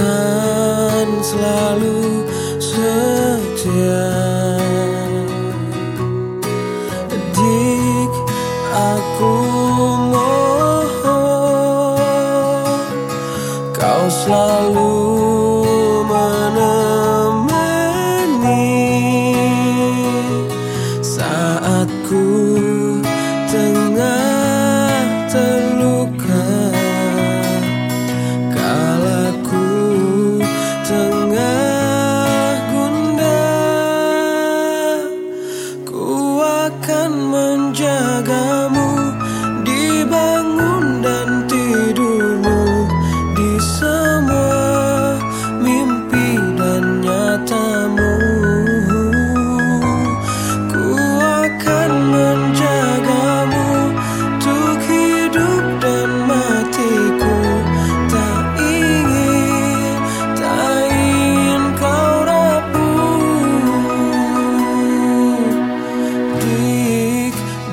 akan selalu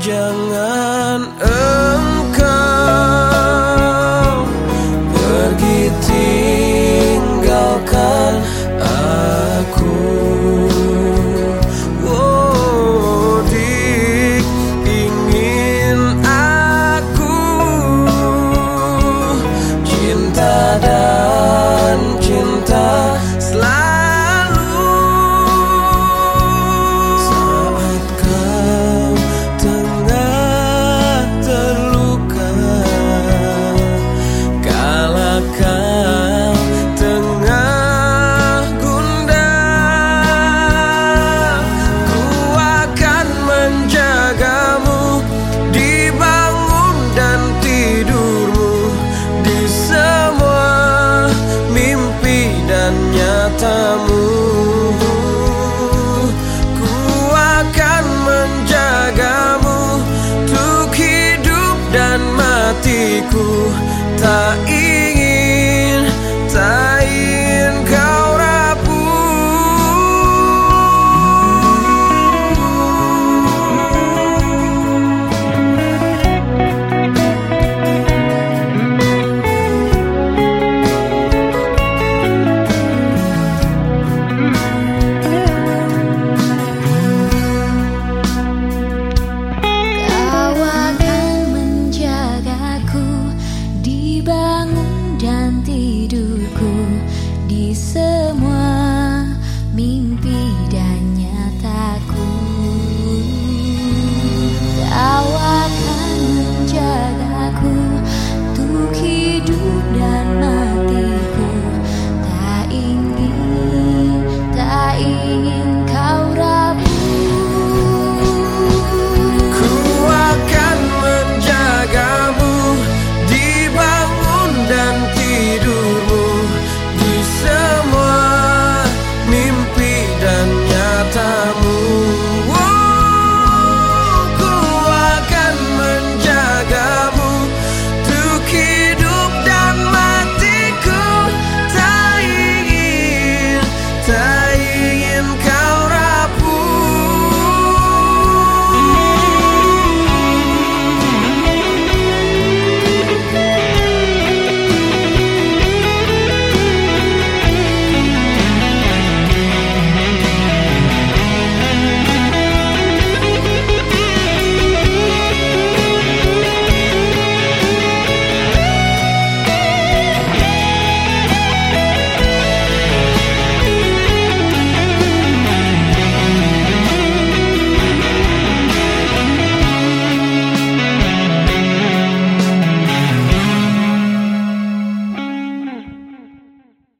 jangan dan matiku tak ingin Dibangun dan tidurku Di